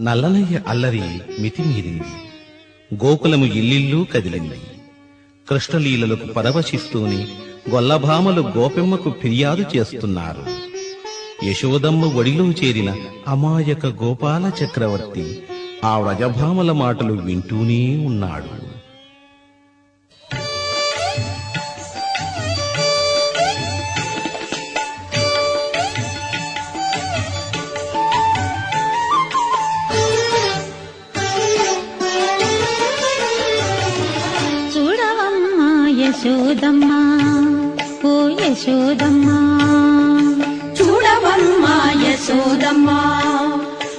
నల్లనయ్య అల్లరి మితిమీరింది గోకులము ఇల్లిల్లు కదిలింది. కృష్ణలీలలకు పరవశిస్తూనే గొల్లభామలు గోపెమ్మకు ఫిర్యాదు చేస్తున్నారు. యశోదమ్మ ఒడిలో చేరిన అమాయక గోపాల చక్రవర్తి ఆ వ్రజభామల మాటలు వింటూనే ఉన్నాడు. యశోదమ్మా ఓ యశోదమ్మా. చూడవమ్మా యశోదమ్మా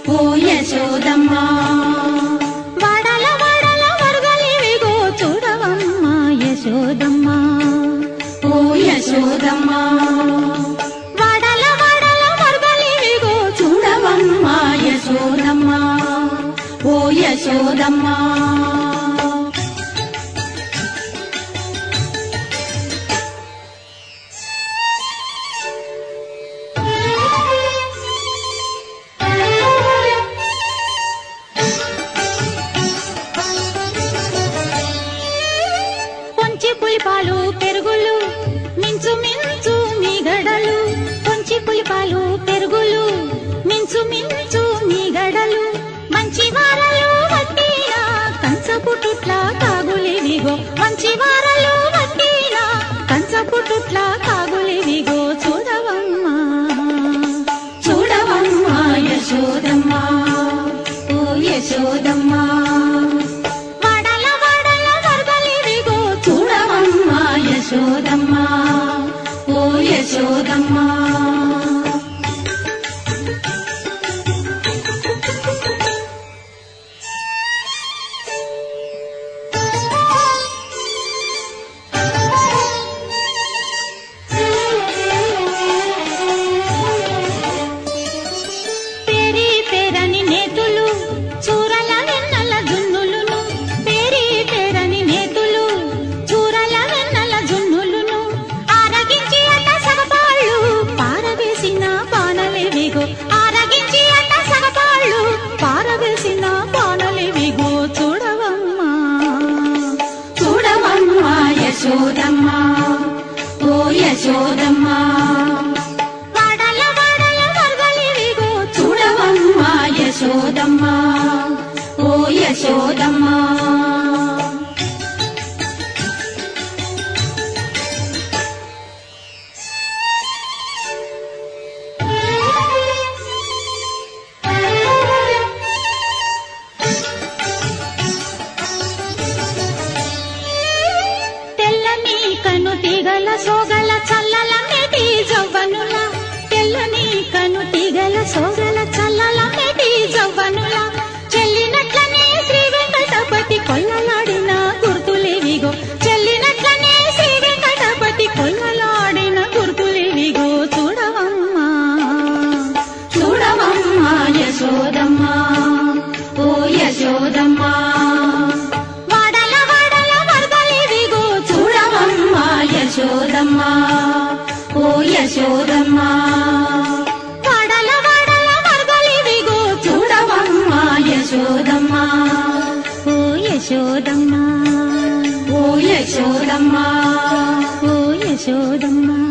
ఓ యశోదమ్మా. వడల వడల వరదలివిగో చూడవమ్మా యశోదమ్మా. ఓ యశోదమ్మా. వడల వడల వరదలివిగో చూడవమ్మా యశోదమ్మా. ఓ యశోదమ్మా. మంచి వారలు వట్టిన కంచపు టుట్ల కాగులివిగో చూడవమ్మా. చూడవమ్మా యశోదమ్మా. ఓ యశోదమ్మా. వడల వడల వరదలివిగో చూడవమ్మా యశోదమ్మా. ఓ యశోదమ్మా. ఓ తెల్లని కను సోగల చల్లల మెది జవ్వనుల తెల్లని కను తీగల సోగల యశోదమ్మా ఓ యశోదమ్మా. వడల వడల వరదలివిగో చూడవమ్మా యశోదమ్మా. ఓ యశోదమ్మా ఓ యశోదమ్మా ఓ యశోదమ్మా.